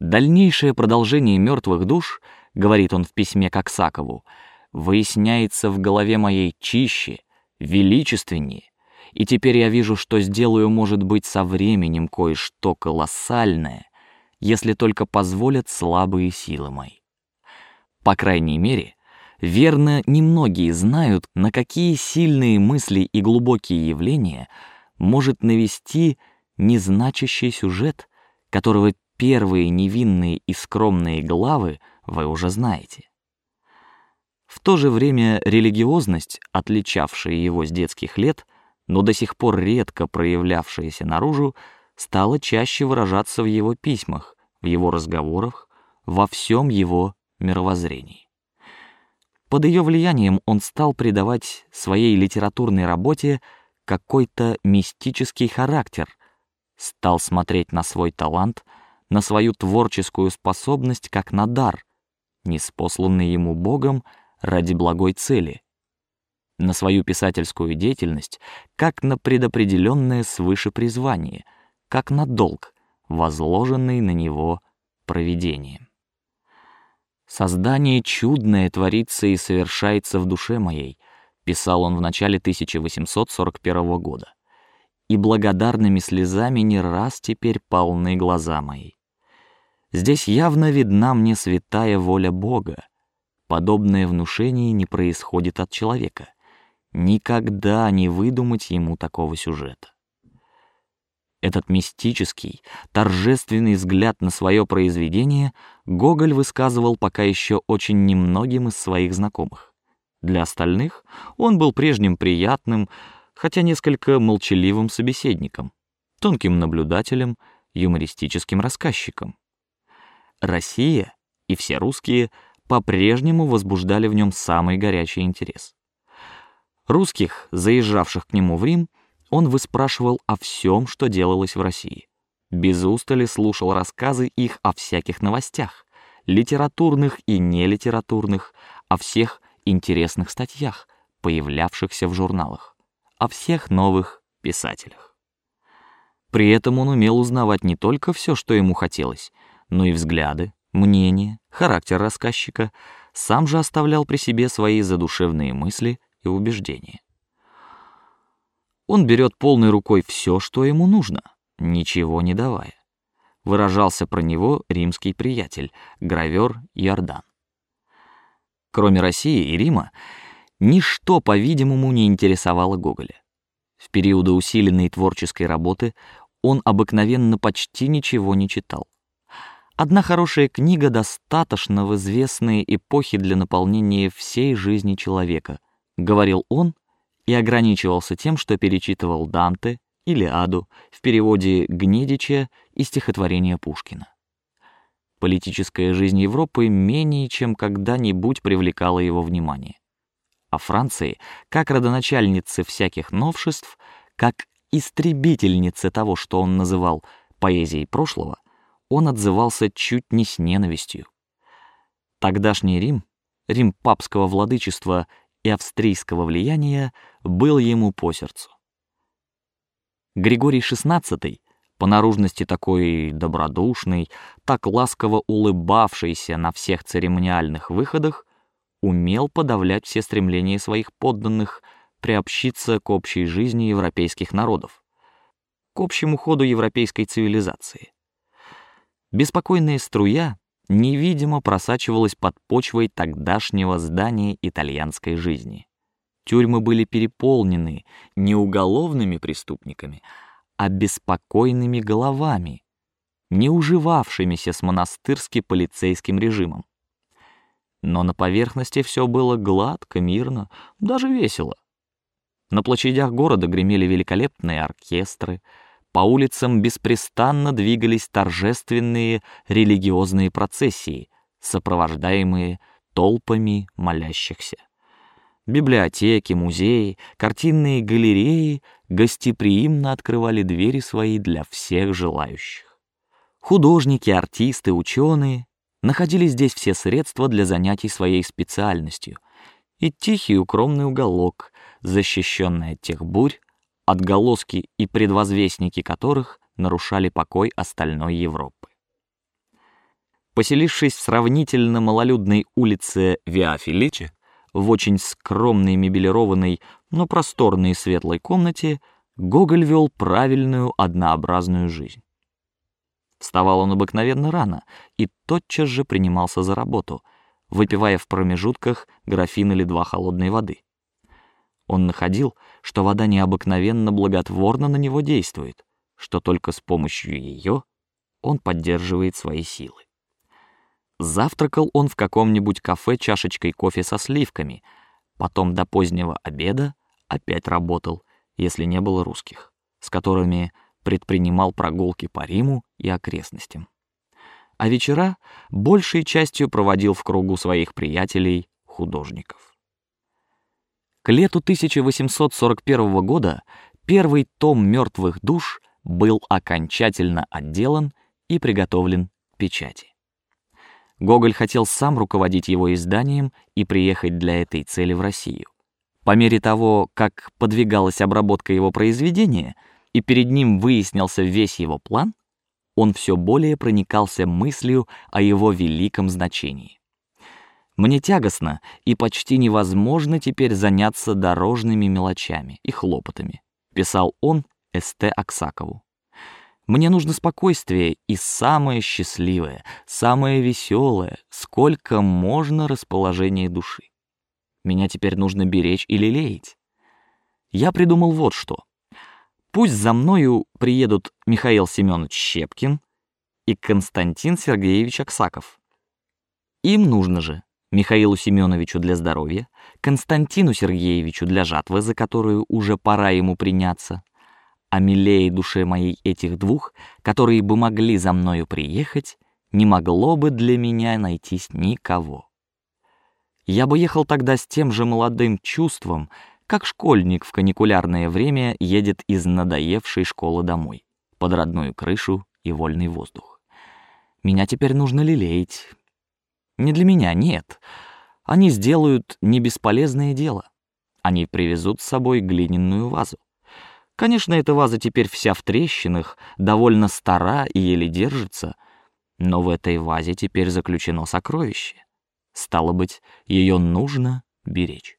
Дальнейшее продолжение мертвых душ, говорит он в письме к Аксакову, выясняется в голове моей чище, величественнее, и теперь я вижу, что сделаю, может быть, со временем кое-что колоссальное, если только позволят слабые силы мои. По крайней мере, верно, немногие знают, на какие сильные мысли и глубокие явления может навести незначащий сюжет, которого первые невинные и скромные главы вы уже знаете. В то же время религиозность, отличавшая его с детских лет, но до сих пор редко проявлявшаяся наружу, стала чаще выражаться в его письмах, в его разговорах, во всем его мировоззрении. Под ее влиянием он стал придавать своей литературной работе какой-то мистический характер, стал смотреть на свой талант, на свою творческую способность как на дар, неспосланный ему Богом ради благой цели, на свою писательскую деятельность как на предопределенное свыше призвание, как на долг, возложенный на него провидением. Создание чудное творится и совершается в душе моей, писал он в начале 1841 года, и благодарными слезами не раз теперь полны глаза мои. Здесь явно видна мне святая воля Бога. Подобное внушение не происходит от человека. Никогда не выдумать ему такого сюжета. Этот мистический, торжественный взгляд на свое произведение Гоголь высказывал пока еще очень немногим из своих знакомых. Для остальных он был прежним приятным, хотя несколько молчаливым собеседником, тонким наблюдателем, юмористическим рассказчиком. Россия и все русские по-прежнему возбуждали в нем самый горячий интерес. Русских, заезжавших к нему в Рим, он выспрашивал о всем, что делалось в России. Без устали слушал рассказы их о всяких новостях, литературных и нелитературных, о всех интересных статьях, появлявшихся в журналах, о всех новых писателях. При этом он умел узнавать не только все, что ему хотелось, но и взгляды, мнения, характер рассказчика. Сам же оставлял при себе свои задушевные мысли и убеждения. Он берет полной рукой все, что ему нужно, ничего не давая. Выражался про него римский приятель, гравер Иордан. Кроме России и Рима, ничто, по-видимому, не интересовало Гоголя. В периоды усиленной творческой работы он обыкновенно почти ничего не читал. Одна хорошая книга достаточно в известные эпохи для наполнения всей жизни человека, говорил он и ограничивался тем, что перечитывал Данте или Аду в переводе Гнедича и стихотворения Пушкина. Политическая жизнь Европы менее чем когда-нибудь привлекала его внимание. А Франции, как родоначальницы всяких новшеств, как истребительницы того, что он называл поэзией прошлого, он отзывался чуть не с ненавистью. Тогдашний Рим, Рим папского владычества и австрийского влияния, был ему по сердцу. Григорий XVI, по наружности такой добродушный, так ласково улыбавшийся на всех церемониальных выходах, умел подавлять все стремления своих подданных приобщиться к общей жизни европейских народов, к общему ходу европейской цивилизации. Беспокойная струя невидимо просачивалась под почвой тогдашнего здания итальянской жизни. Тюрьмы были переполнены не уголовными преступниками, а беспокойными головами, не уживавшимися с монастырски-полицейским режимом. Но на поверхности все было гладко, мирно, даже весело. На площадях города гремели великолепные оркестры, по улицам беспрестанно двигались торжественные религиозные процессии, сопровождаемые толпами молящихся. Библиотеки, музеи, картинные галереи гостеприимно открывали двери свои для всех желающих. Художники, артисты, ученые находили здесь все средства для занятий своей специальностью и тихий укромный уголок, защищенный от тех бурь, отголоски и предвозвестники которых нарушали покой остальной Европы. Поселившись в сравнительно малолюдной улице Виафиличи, в очень скромной мебелированной, но просторной и светлой комнате, Гоголь вел правильную однообразную жизнь. Вставал он обыкновенно рано и тотчас же принимался за работу, выпивая в промежутках графин или два холодной воды. Он находил, что вода необыкновенно благотворно на него действует, что только с помощью ее он поддерживает свои силы. Завтракал он в каком-нибудь кафе чашечкой кофе со сливками, потом до позднего обеда опять работал, если не было русских, с которыми предпринимал прогулки по Риму и окрестностям. А вечера большей частью проводил в кругу своих приятелей художников. К лету 1841 года первый том мертвых душ был окончательно отделан и приготовлен к печати. Гоголь хотел сам руководить его изданием и приехать для этой цели в Россию. По мере того, как подвигалась обработка его произведения, и перед ним выяснялся весь его план, он все более проникался мыслью о его великом значении. Мне тягостно и почти невозможно теперь заняться дорожными мелочами и хлопотами, писал он С.Т. Аксакову. Мне нужно спокойствие и самое счастливое, самое веселое, сколько можно расположение души. Меня теперь нужно беречь и лелеять. Я придумал вот что. Пусть за мною приедут Михаил Семенович Щепкин и Константин Сергеевич Аксаков. Им нужно же Михаилу Семеновичу для здоровья, Константину Сергеевичу для жатвы, за которую уже пора ему приняться, а милее душе моей этих двух, которые бы могли за мною приехать, не могло бы для меня найтись никого. Я бы ехал тогда с тем же молодым чувством, как школьник в каникулярное время едет из надоевшей школы домой, под родную крышу и вольный воздух. Меня теперь нужно лелеять. Не для меня, нет. Они сделают не бесполезное дело. Они привезут с собой глиняную вазу. Конечно, эта ваза теперь вся в трещинах, довольно стара и еле держится, но в этой вазе теперь заключено сокровище. Стало быть, ее нужно беречь.